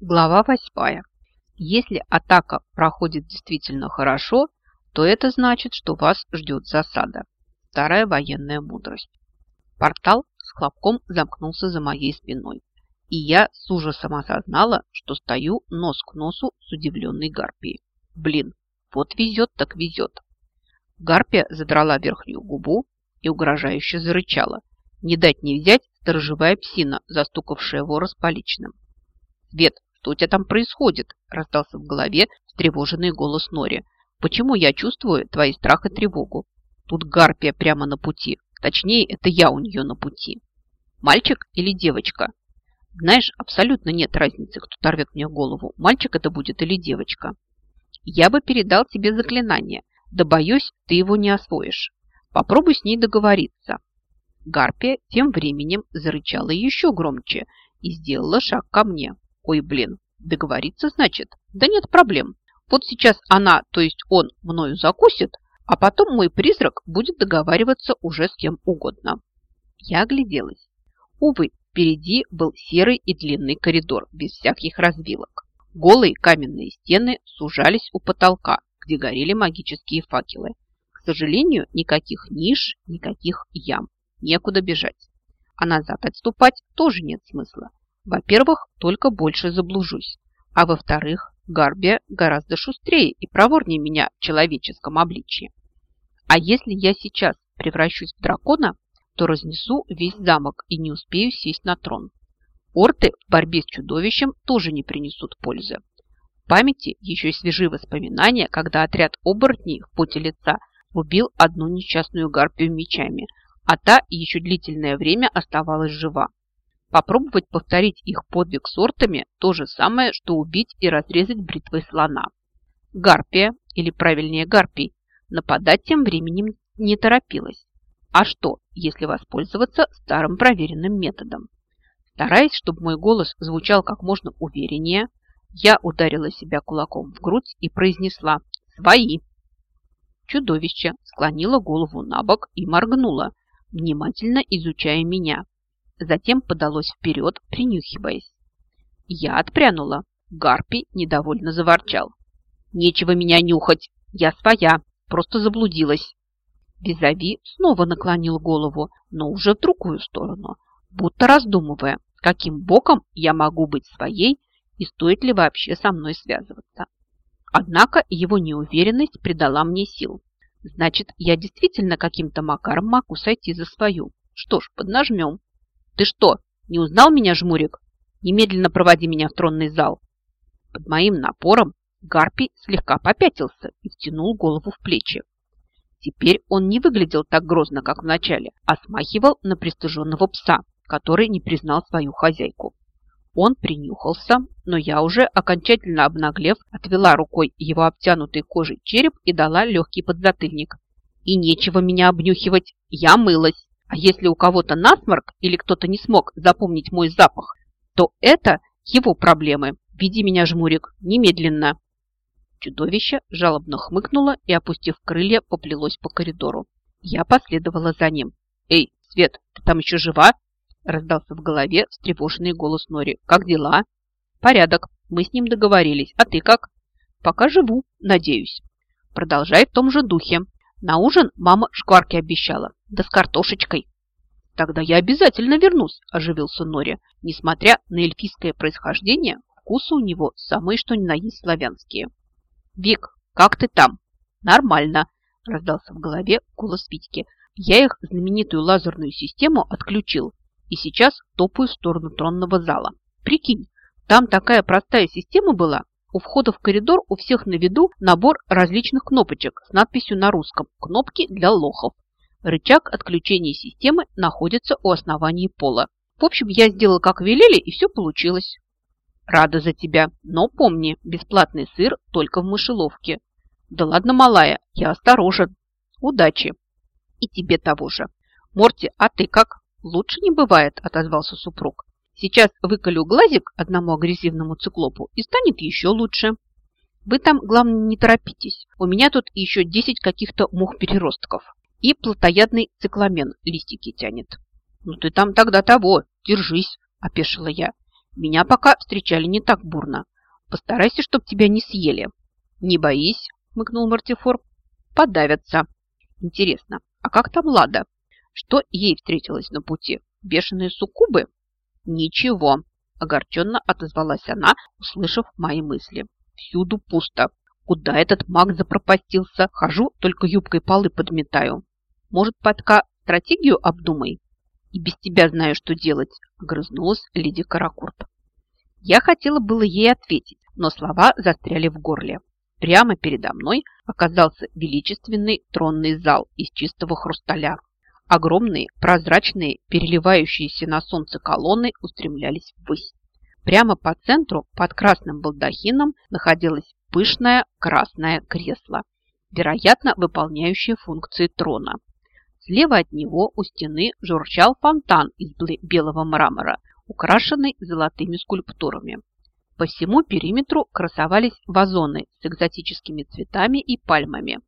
Глава восьмая. Если атака проходит действительно хорошо, то это значит, что вас ждет засада. Старая военная мудрость. Портал с хлопком замкнулся за моей спиной, и я с ужасом осознала, что стою нос к носу с удивленной гарпией. Блин, вот везет так везет. Гарпия задрала верхнюю губу и угрожающе зарычала. Не дать не взять сторожевая псина, застукавшая вора с поличным. «Свет, что у тебя там происходит?» – раздался в голове встревоженный голос Нори. «Почему я чувствую твои страх и тревогу? Тут гарпия прямо на пути. Точнее, это я у нее на пути. Мальчик или девочка? Знаешь, абсолютно нет разницы, кто торвет мне голову. Мальчик это будет или девочка. Я бы передал тебе заклинание, да боюсь, ты его не освоишь. Попробуй с ней договориться. Гарпия тем временем зарычала еще громче и сделала шаг ко мне. Ой, блин, договориться значит? Да нет проблем. Вот сейчас она, то есть он, мною закусит, а потом мой призрак будет договариваться уже с кем угодно. Я огляделась. Увы, впереди был серый и длинный коридор, без всяких развилок. Голые каменные стены сужались у потолка, где горели магические факелы. К сожалению, никаких ниш, никаких ям. Некуда бежать. А назад отступать тоже нет смысла. Во-первых, только больше заблужусь. А во-вторых, Гарбия гораздо шустрее и проворнее меня в человеческом обличье. А если я сейчас превращусь в дракона, то разнесу весь замок и не успею сесть на трон. Орты в борьбе с чудовищем тоже не принесут пользы. В памяти еще и свежие воспоминания, когда отряд оборотней в поте лица убил одну несчастную гарпию мечами, а та еще длительное время оставалась жива. Попробовать повторить их подвиг с ортами – то же самое, что убить и разрезать бритвой слона. Гарпия, или правильнее гарпий, нападать тем временем не торопилась. А что, если воспользоваться старым проверенным методом? Стараясь, чтобы мой голос звучал как можно увереннее, я ударила себя кулаком в грудь и произнесла «Свои!». Чудовище склонило голову на бок и моргнуло, внимательно изучая меня. Затем подалось вперед, принюхиваясь. Я отпрянула. Гарпи недовольно заворчал. «Нечего меня нюхать! Я своя! Просто заблудилась!» Визави снова наклонил голову, но уже в другую сторону, будто раздумывая, каким боком я могу быть своей и стоит ли вообще со мной связываться. Однако его неуверенность придала мне сил. Значит, я действительно каким-то макаром могу сойти за свою. Что ж, поднажмем. Ты что, не узнал меня, жмурик? Немедленно проводи меня в тронный зал. Под моим напором Гарпий слегка попятился и втянул голову в плечи. Теперь он не выглядел так грозно, как вначале, а смахивал на пристыженного пса, который не признал свою хозяйку. Он принюхался, но я уже, окончательно обнаглев, отвела рукой его обтянутый кожей череп и дала легкий подзатыльник. И нечего меня обнюхивать, я мылась. А если у кого-то насморк или кто-то не смог запомнить мой запах, то это его проблемы. Веди меня, жмурик, немедленно. Чудовище жалобно хмыкнуло и, опустив крылья, поплелось по коридору. Я последовала за ним. «Эй, Свет, ты там еще жива?» Раздался в голове встревоженный голос Нори. «Как дела?» «Порядок. Мы с ним договорились. А ты как?» «Пока живу, надеюсь». «Продолжай в том же духе. На ужин мама шкварки обещала. Да с картошечкой». «Тогда я обязательно вернусь», – оживился Нори. Несмотря на эльфийское происхождение, вкусы у него самые что ни на есть славянские. «Вик, как ты там?» «Нормально», – раздался в голове голос Витьки. «Я их знаменитую лазерную систему отключил и сейчас топаю в сторону тронного зала. Прикинь, там такая простая система была. У входа в коридор у всех на виду набор различных кнопочек с надписью на русском «Кнопки для лохов». Рычаг отключения системы находится у основания пола. В общем, я сделала, как велели, и все получилось. Рада за тебя, но помни, бесплатный сыр только в мышеловке. Да ладно, малая, я осторожен. Удачи. И тебе того же. Морти, а ты как? «Лучше не бывает», – отозвался супруг. «Сейчас выколю глазик одному агрессивному циклопу и станет еще лучше. Вы там, главное, не торопитесь. У меня тут еще десять каких-то мух-переростков. И плотоядный цикламен листики тянет». «Ну ты там тогда того, держись», – опешила я. Меня пока встречали не так бурно. Постарайся, чтоб тебя не съели. Не боись, хмыкнул Мартифор. Подавятся. Интересно, а как там Лада? Что ей встретилось на пути? Бешеные суккубы? Ничего, огорченно отозвалась она, услышав мои мысли. Всюду пусто. Куда этот маг запропастился? Хожу, только юбкой полы подметаю. Может, подка стратегию обдумай? И без тебя знаю, что делать, огрызнулась леди Каракурт. Я хотела было ей ответить, но слова застряли в горле. Прямо передо мной оказался величественный тронный зал из чистого хрусталя. Огромные, прозрачные, переливающиеся на солнце колонны устремлялись ввысь. Прямо по центру, под красным балдахином, находилось пышное красное кресло, вероятно, выполняющее функции трона. Слева от него у стены журчал фонтан из белого мрамора, украшенный золотыми скульптурами. По всему периметру красовались вазоны с экзотическими цветами и пальмами.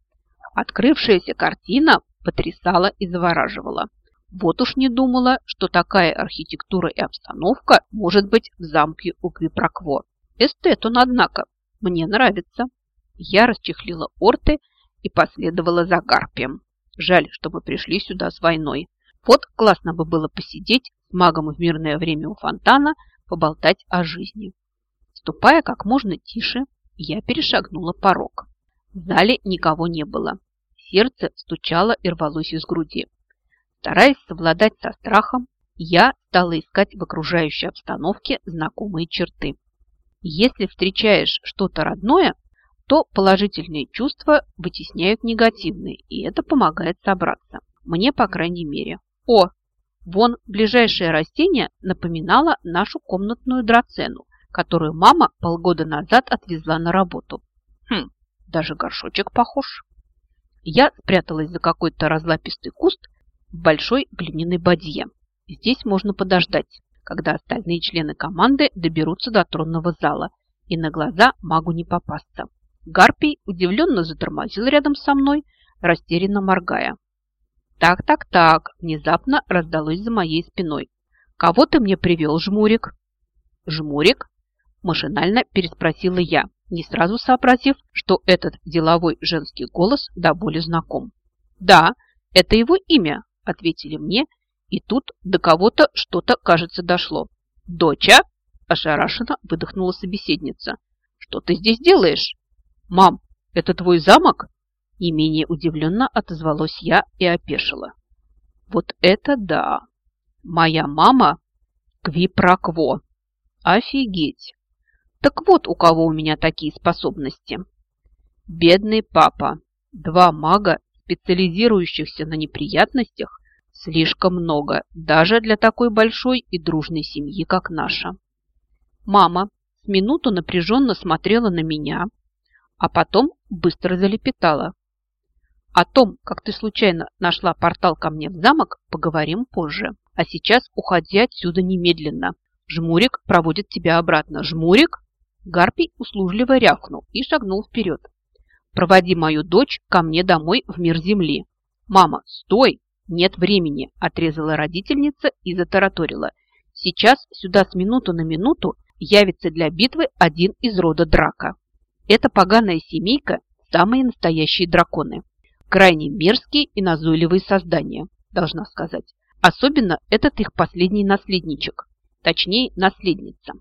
Открывшаяся картина потрясала и завораживала. Вот уж не думала, что такая архитектура и обстановка может быть в замке у Квипрокво. Эстет он, однако, мне нравится. Я расчехлила орты и последовала за Гарпием. Жаль, что мы пришли сюда с войной. Вот классно бы было посидеть с магом в мирное время у фонтана, поболтать о жизни. Ступая как можно тише, я перешагнула порог. В зале никого не было. Сердце стучало и рвалось из груди. Стараясь совладать со страхом, я стала искать в окружающей обстановке знакомые черты. Если встречаешь что-то родное, то положительные чувства вытесняют негативные, и это помогает собраться. Мне, по крайней мере. О, вон ближайшее растение напоминало нашу комнатную драцену, которую мама полгода назад отвезла на работу. Хм, даже горшочек похож. Я спряталась за какой-то разлапистый куст в большой глиняной бадье. Здесь можно подождать, когда остальные члены команды доберутся до тронного зала, и на глаза магу не попасться. Гарпий удивленно затормозил рядом со мной, растерянно моргая. «Так, так, так!» – внезапно раздалось за моей спиной. «Кого ты мне привел, жмурик?» «Жмурик?» Машинально переспросила я, не сразу сообразив, что этот деловой женский голос до боли знаком. «Да, это его имя», – ответили мне, и тут до кого-то что-то, кажется, дошло. «Доча?» – ошарашенно выдохнула собеседница. «Что ты здесь делаешь?» «Мам, это твой замок?» Не менее удивленно отозвалась я и опешила. «Вот это да! Моя мама квипрокво! Офигеть! Так вот, у кого у меня такие способности. Бедный папа. Два мага, специализирующихся на неприятностях, слишком много, даже для такой большой и дружной семьи, как наша. Мама с минуту напряженно смотрела на меня, а потом быстро залепетала. О том, как ты случайно нашла портал ко мне в замок, поговорим позже. А сейчас уходи отсюда немедленно. Жмурик проводит тебя обратно. Жмурик? Гарпий услужливо рявкнул и шагнул вперед. «Проводи мою дочь ко мне домой в мир земли». «Мама, стой! Нет времени!» – отрезала родительница и затараторила. «Сейчас сюда с минуту на минуту явится для битвы один из рода драка. Эта поганая семейка – самые настоящие драконы. Крайне мерзкие и назойливые создания, должна сказать. Особенно этот их последний наследничек, точнее наследница.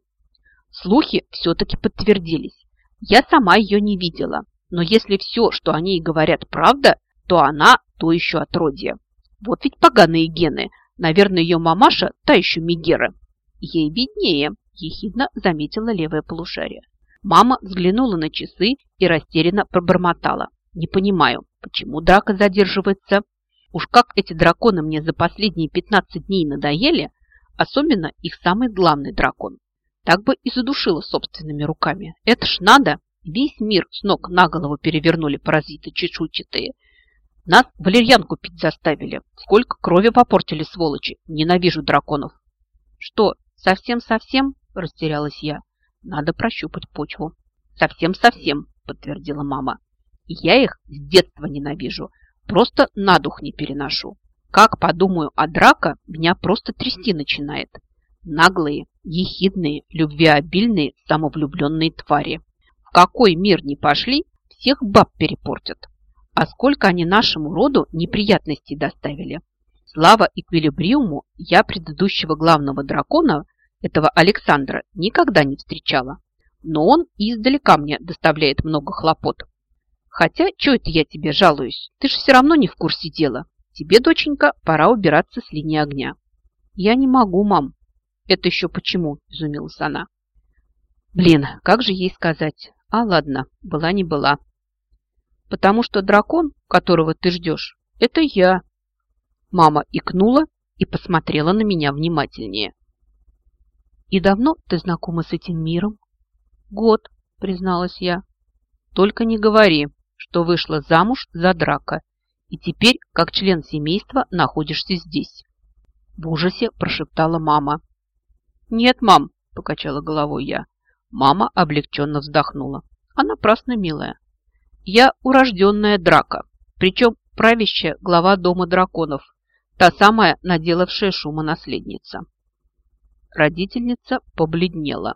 Слухи все-таки подтвердились. Я сама ее не видела, но если все, что о ней говорят, правда, то она то еще отродье. Вот ведь поганые гены. Наверное, ее мамаша та еще Мегера. Ей виднее, ехидно заметила левое полушарие. Мама взглянула на часы и растерянно пробормотала. Не понимаю, почему драка задерживается? Уж как эти драконы мне за последние 15 дней надоели, особенно их самый главный дракон. Так бы и задушила собственными руками. Это ж надо! Весь мир с ног на голову перевернули паразиты чешуйчатые. Нас валерьянку пить заставили. Сколько крови попортили сволочи. Ненавижу драконов. Что, совсем-совсем? Растерялась я. Надо прощупать почву. Совсем-совсем, подтвердила мама. Я их с детства ненавижу. Просто на дух не переношу. Как подумаю о драка, меня просто трясти начинает. Наглые, ехидные, любвеобильные, самовлюбленные твари. В какой мир не пошли, всех баб перепортят. А сколько они нашему роду неприятностей доставили. Слава Эквилибриуму я предыдущего главного дракона, этого Александра, никогда не встречала. Но он издалека мне доставляет много хлопот. Хотя, что это я тебе жалуюсь? Ты же все равно не в курсе дела. Тебе, доченька, пора убираться с линии огня. Я не могу, мам. Это еще почему? Изумилась она. Блин, как же ей сказать? А ладно, была не была. Потому что дракон, которого ты ждешь, это я. Мама икнула и посмотрела на меня внимательнее. И давно ты знакома с этим миром? Год, призналась я. Только не говори, что вышла замуж за драка и теперь, как член семейства, находишься здесь. В ужасе прошептала мама. Нет, мам, покачала головой я. Мама облегченно вздохнула. Она напрасно, милая. Я урожденная драка, причем правящая глава дома драконов, та самая наделавшая шума наследница. Родительница побледнела,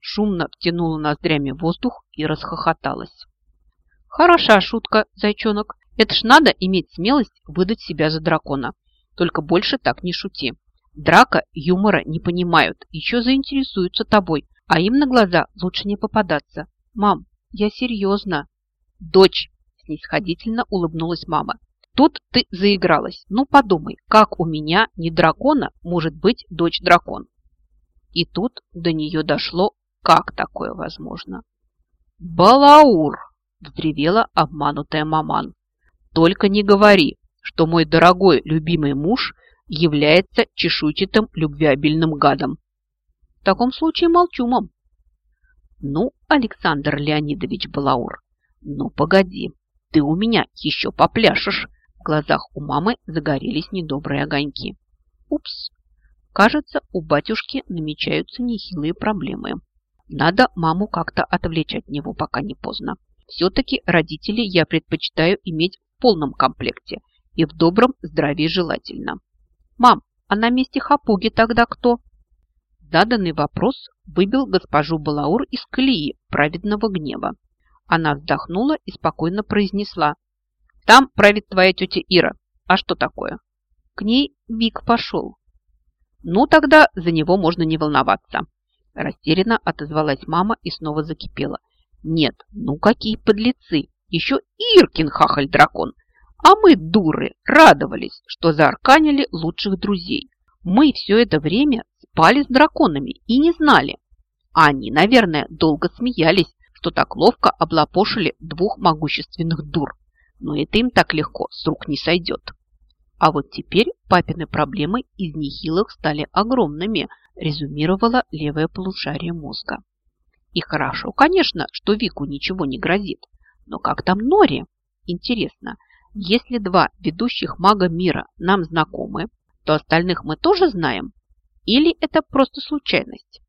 шумно втянула ноздрями воздух и расхохоталась. «Хороша шутка, зайчонок. Это ж надо иметь смелость выдать себя за дракона. Только больше так не шути. Драка юмора не понимают, еще заинтересуются тобой, а им на глаза лучше не попадаться. Мам, я серьезно. Дочь, снисходительно улыбнулась мама. Тут ты заигралась. Ну подумай, как у меня не дракона может быть дочь-дракон? И тут до нее дошло, как такое возможно. Балаур, взревела обманутая маман. Только не говори, что мой дорогой любимый муж является чешуйчатым любвеобильным гадом. В таком случае молчу, мам. Ну, Александр Леонидович Балаур, ну погоди, ты у меня еще попляшешь. В глазах у мамы загорелись недобрые огоньки. Упс, кажется, у батюшки намечаются нехилые проблемы. Надо маму как-то отвлечь от него, пока не поздно. Все-таки родителей я предпочитаю иметь в полном комплекте и в добром здравии желательно. Мам, а на месте хапуги тогда кто? Заданный вопрос выбил госпожу Балаур из колеи праведного гнева. Она вздохнула и спокойно произнесла. «Там правит твоя тетя Ира. А что такое?» К ней Вик пошел. «Ну, тогда за него можно не волноваться». Растерянно отозвалась мама и снова закипела. «Нет, ну какие подлецы! Еще Иркин хахаль-дракон! А мы, дуры, радовались, что заарканили лучших друзей. Мы все это время спали с драконами и не знали. Они, наверное, долго смеялись, что так ловко облапошили двух могущественных дур. Но это им так легко с рук не сойдет. А вот теперь папины проблемы из нехилых стали огромными, резюмировала левое полушарие мозга. И хорошо, конечно, что Вику ничего не грозит. Но как там Нори? Интересно, если два ведущих мага мира нам знакомы, то остальных мы тоже знаем? Или это просто случайность?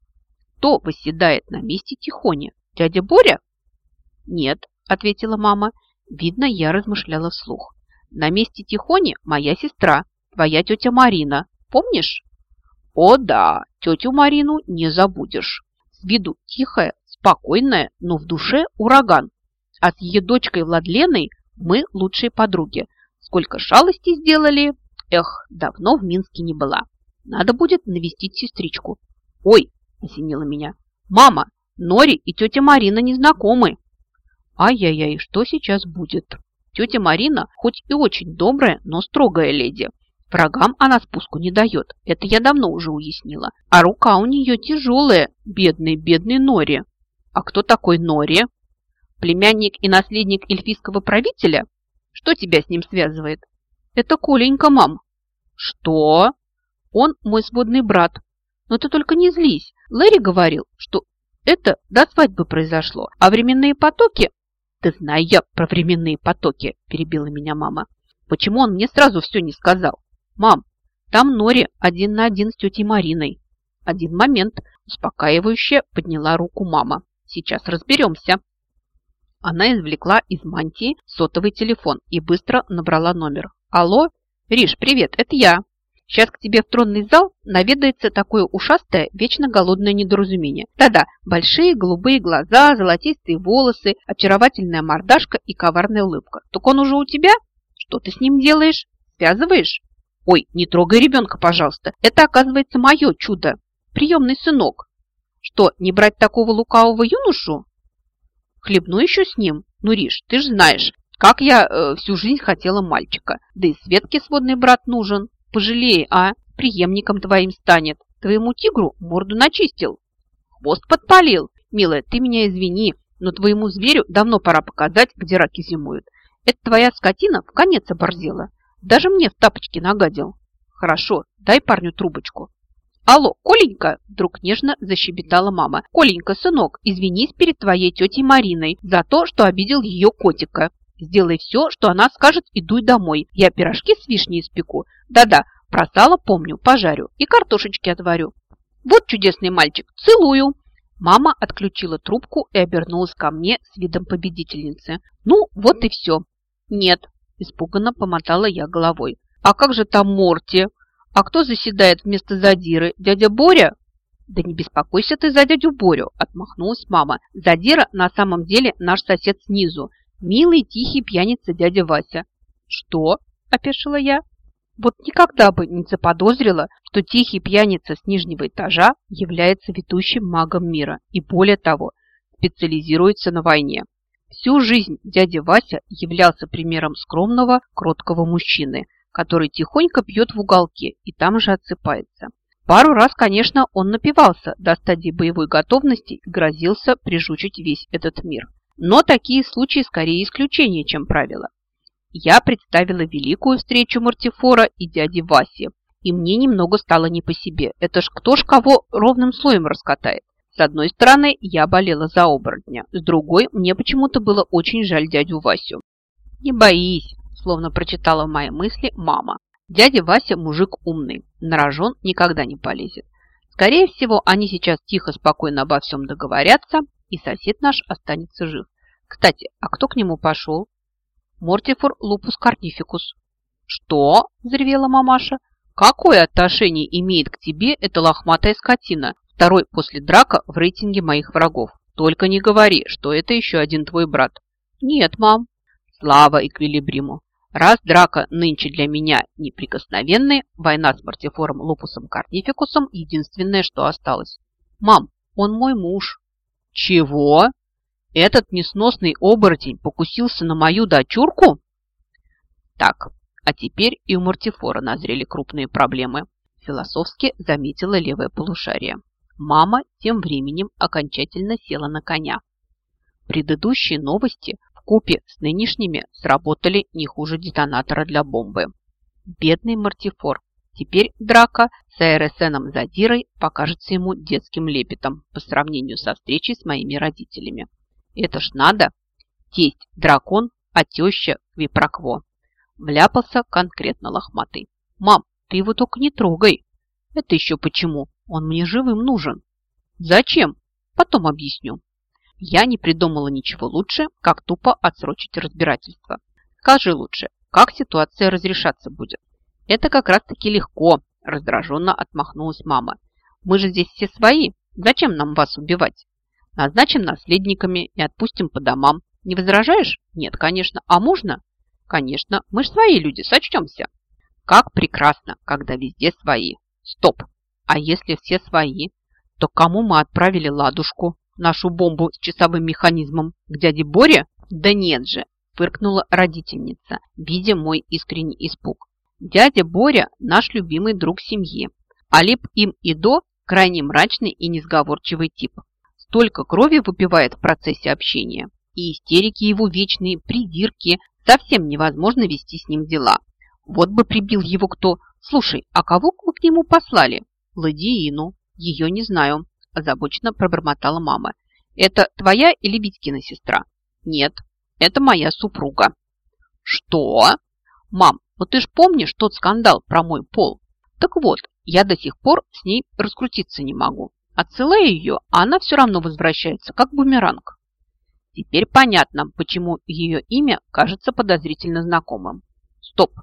Кто выседает на месте Тихони? Дядя Боря? Нет, ответила мама. Видно, я размышляла вслух. На месте Тихони моя сестра, твоя тетя Марина. Помнишь? О да, тетю Марину не забудешь. С виду тихая, спокойная, но в душе ураган. А с ее дочкой Владленой мы лучшие подруги. Сколько шалостей сделали. Эх, давно в Минске не была. Надо будет навестить сестричку. Ой, осенило меня. Мама, Нори и тетя Марина не знакомы. Ай-яй-яй, что сейчас будет? Тетя Марина хоть и очень добрая, но строгая леди. Врагам она спуску не дает, это я давно уже уяснила. А рука у нее тяжелая, бедный, бедный Нори. А кто такой Нори? Племянник и наследник эльфийского правителя? Что тебя с ним связывает? Это Коленька, мам. Что? Он мой сводный брат. Но ты только не злись. Лэри говорил, что это до свадьбы произошло, а временные потоки... Ты знаешь я про временные потоки, перебила меня мама. Почему он мне сразу все не сказал? Мам, там Нори один на один с тетей Мариной. Один момент, успокаивающе подняла руку мама. Сейчас разберемся. Она извлекла из мантии сотовый телефон и быстро набрала номер. Алло, Риш, привет, это я. Сейчас к тебе в тронный зал наведается такое ушастое, вечно голодное недоразумение. Да-да, большие голубые глаза, золотистые волосы, очаровательная мордашка и коварная улыбка. Так он уже у тебя? Что ты с ним делаешь? Связываешь? Ой, не трогай ребенка, пожалуйста. Это, оказывается, мое чудо. Приемный сынок. Что, не брать такого лукавого юношу? Хлебну еще с ним? Ну, Риш, ты же знаешь, как я э, всю жизнь хотела мальчика. Да и Светке сводный брат нужен. Пожалей, а? Приемником твоим станет. Твоему тигру морду начистил. Хвост подпалил. Милая, ты меня извини, но твоему зверю давно пора показать, где раки зимуют. Это твоя скотина в конец оборзела. Даже мне в тапочки нагадил. Хорошо, дай парню трубочку. «Алло, Коленька!» – вдруг нежно защебетала мама. «Коленька, сынок, извинись перед твоей тетей Мариной за то, что обидел ее котика. Сделай все, что она скажет, и дуй домой. Я пирожки с вишней испеку. Да-да, про сало помню, пожарю и картошечки отварю. Вот чудесный мальчик, целую!» Мама отключила трубку и обернулась ко мне с видом победительницы. «Ну, вот и все». «Нет», – испуганно помотала я головой. «А как же там Морти?» А кто заседает вместо Задиры? Дядя Боря? Да не беспокойся ты за дядю Борю, отмахнулась мама. Задира на самом деле наш сосед снизу. Милый, тихий пьяница дядя Вася. Что? Опешила я. Вот никогда бы не заподозрила, что тихий пьяница с нижнего этажа является ведущим магом мира и, более того, специализируется на войне. Всю жизнь дядя Вася являлся примером скромного, кроткого мужчины, который тихонько пьет в уголке и там же отсыпается. Пару раз, конечно, он напивался до стадии боевой готовности и грозился прижучить весь этот мир. Но такие случаи скорее исключение, чем правило. Я представила великую встречу Мартифора и дяди Васи, и мне немного стало не по себе. Это ж кто ж кого ровным слоем раскатает? С одной стороны, я болела за оборотня, с другой, мне почему-то было очень жаль дядю Васю. «Не боись, словно прочитала мои мысли мама. Дядя Вася мужик умный, на рожон никогда не полезет. Скорее всего, они сейчас тихо, спокойно обо всем договорятся, и сосед наш останется жив. Кстати, а кто к нему пошел? Мортифор лупус карнификус. Что? взревела мамаша. Какое отношение имеет к тебе эта лохматая скотина, второй после драка в рейтинге моих врагов? Только не говори, что это еще один твой брат. Нет, мам. Слава Эквилибриму. Раз драка нынче для меня неприкосновенная, война с Мартифором Лупусом Карнификусом единственное, что осталось. Мам, он мой муж. Чего? Этот несносный оборотень покусился на мою дочурку? Так, а теперь и у Мартифора назрели крупные проблемы. Философски заметила левое полушарие. Мама тем временем окончательно села на коня. Предыдущие новости купе с нынешними сработали не хуже детонатора для бомбы. Бедный Мартифор. Теперь драка с АРСНом Задирой покажется ему детским лепетом по сравнению со встречей с моими родителями. Это ж надо! Тесть дракон, а теща квипрокво. Вляпался конкретно лохматый. «Мам, ты его только не трогай!» «Это еще почему? Он мне живым нужен!» «Зачем?» «Потом объясню. Я не придумала ничего лучше, как тупо отсрочить разбирательство. Скажи лучше, как ситуация разрешаться будет? Это как раз-таки легко, раздраженно отмахнулась мама. Мы же здесь все свои. Зачем нам вас убивать? Назначим наследниками и отпустим по домам. Не возражаешь? Нет, конечно. А можно? Конечно. Мы же свои люди, сочтемся. Как прекрасно, когда везде свои. Стоп. А если все свои, то кому мы отправили ладушку? нашу бомбу с часовым механизмом к дяде Боре? Да нет же, фыркнула родительница, видя мой искренний испуг. Дядя Боря – наш любимый друг семьи, а Лип им и до – крайне мрачный и несговорчивый тип. Столько крови выпивает в процессе общения, и истерики его вечные, придирки, совсем невозможно вести с ним дела. Вот бы прибил его кто. Слушай, а кого вы к нему послали? Ладиину. Ее не знаю озабоченно пробормотала мама. «Это твоя или Витькина сестра?» «Нет, это моя супруга». «Что?» «Мам, ну ты ж помнишь тот скандал про мой пол? Так вот, я до сих пор с ней раскрутиться не могу. Отсылаю ее, а она все равно возвращается, как бумеранг». Теперь понятно, почему ее имя кажется подозрительно знакомым. Стоп.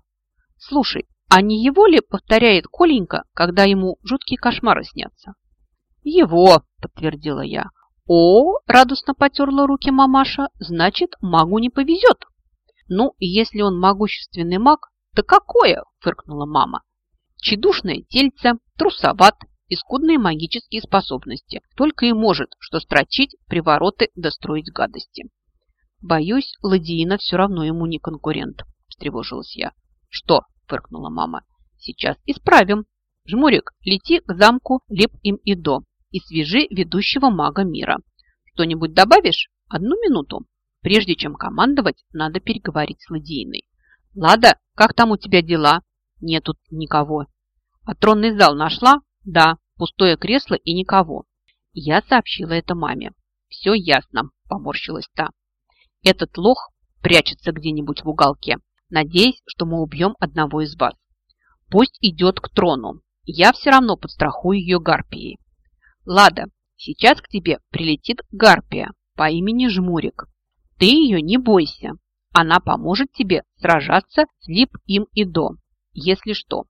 Слушай, А не его ли повторяет Коленька, когда ему жуткие кошмары снятся? Его, подтвердила я. О, радостно потерла руки мамаша, значит, магу не повезет. Ну, если он могущественный маг, то какое, фыркнула мама. Чедушное тельце, трусоват и магические способности. Только и может, что строчить, привороты достроить гадости. Боюсь, Ладиина все равно ему не конкурент, встревожилась я. Что? фыркнула мама. Сейчас исправим. Жмурик, лети к замку Леп им и до и свяжи ведущего мага мира. Что-нибудь добавишь? Одну минуту. Прежде чем командовать, надо переговорить с Ладииной. Лада, как там у тебя дела? Нет тут никого. А тронный зал нашла? Да, пустое кресло и никого. Я сообщила это маме. Все ясно, поморщилась та. Этот лох прячется где-нибудь в уголке, надеясь, что мы убьем одного из вас. Пусть идет к трону. Я все равно подстрахую ее гарпией. Лада, сейчас к тебе прилетит гарпия по имени Жмурик. Ты ее не бойся. Она поможет тебе сражаться с Лип им и до, если что.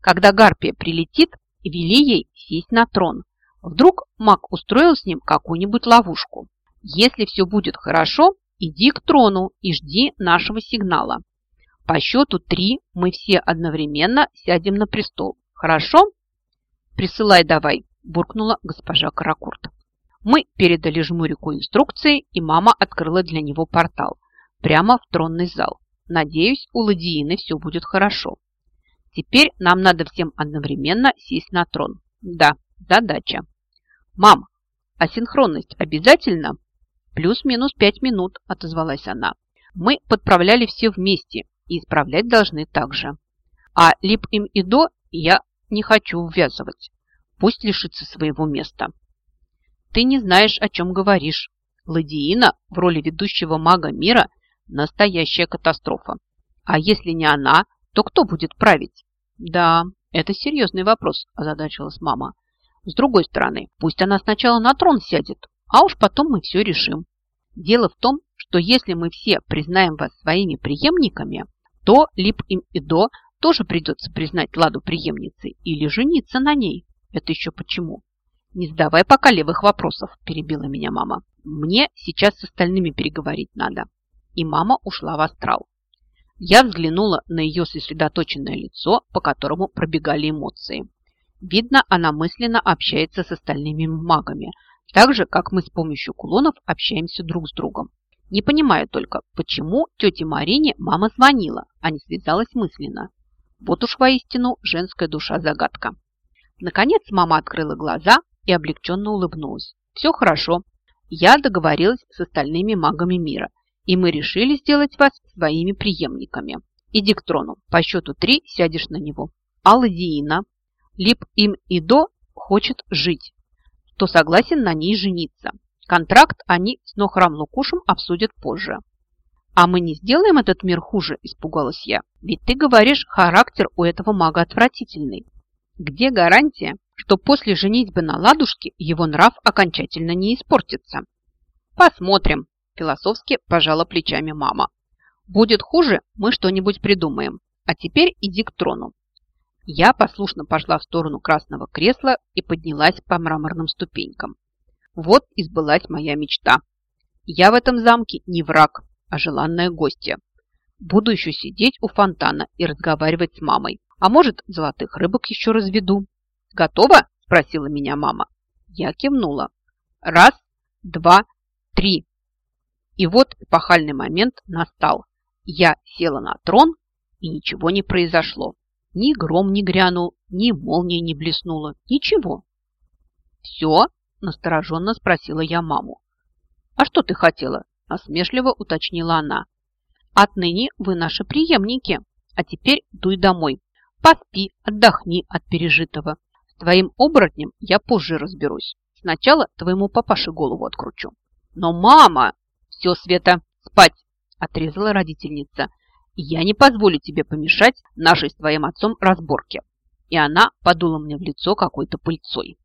Когда гарпия прилетит, вели ей сесть на трон. Вдруг маг устроил с ним какую-нибудь ловушку. Если все будет хорошо, иди к трону и жди нашего сигнала. По счету три мы все одновременно сядем на престол. Хорошо? Присылай давай, буркнула госпожа Каракурт. Мы передали жмурику инструкции, и мама открыла для него портал прямо в тронный зал. Надеюсь, у Ладиины все будет хорошо. Теперь нам надо всем одновременно сесть на трон. Да, задача. Мам, а синхронность обязательно? Плюс-минус пять минут, отозвалась она. Мы подправляли все вместе и исправлять должны также. А лип им и до я не хочу ввязывать. Пусть лишится своего места. Ты не знаешь, о чем говоришь. Ладиина в роли ведущего мага мира – настоящая катастрофа. А если не она, то кто будет править? Да, это серьезный вопрос, озадачилась мама. С другой стороны, пусть она сначала на трон сядет, а уж потом мы все решим. Дело в том, что если мы все признаем вас своими преемниками, то Лип им и До тоже придется признать Ладу преемницей или жениться на ней. Это еще почему? Не задавай пока левых вопросов, перебила меня мама. Мне сейчас с остальными переговорить надо. И мама ушла в астрал. Я взглянула на ее сосредоточенное лицо, по которому пробегали эмоции. Видно, она мысленно общается с остальными магами, так же, как мы с помощью кулонов общаемся друг с другом. Не понимаю только, почему тете Марине мама звонила, а не связалась мысленно. Вот уж воистину женская душа загадка. Наконец мама открыла глаза и облегченно улыбнулась. Все хорошо. Я договорилась с остальными магами мира, и мы решили сделать вас своими преемниками. Иди к трону. По счету три сядешь на него. Алладиина, Лип им и до хочет жить. Кто согласен на ней жениться. Контракт они с Нохрам Лукушем обсудят позже. «А мы не сделаем этот мир хуже?» – испугалась я. «Ведь ты говоришь, характер у этого мага отвратительный. Где гарантия, что после женитьбы на ладушке его нрав окончательно не испортится?» «Посмотрим», – философски пожала плечами мама. «Будет хуже, мы что-нибудь придумаем. А теперь иди к трону». Я послушно пошла в сторону красного кресла и поднялась по мраморным ступенькам. Вот и моя мечта. Я в этом замке не враг, а желанная гостья. Буду еще сидеть у фонтана и разговаривать с мамой. А может, золотых рыбок еще разведу. Готова? Спросила меня мама. Я кивнула. Раз, два, три. И вот эпохальный момент настал. Я села на трон, и ничего не произошло. Ни гром не грянул, ни молния не блеснула. Ничего. «Все?» – настороженно спросила я маму. «А что ты хотела?» Осмешливо уточнила она. Отныне вы наши преемники, а теперь дуй домой. Поспи, отдохни от пережитого. С твоим оборотнем я позже разберусь. Сначала твоему папаше голову откручу. Но мама! Все, Света, спать! Отрезала родительница. Я не позволю тебе помешать нашей с твоим отцом разборке. И она подула мне в лицо какой-то пыльцой.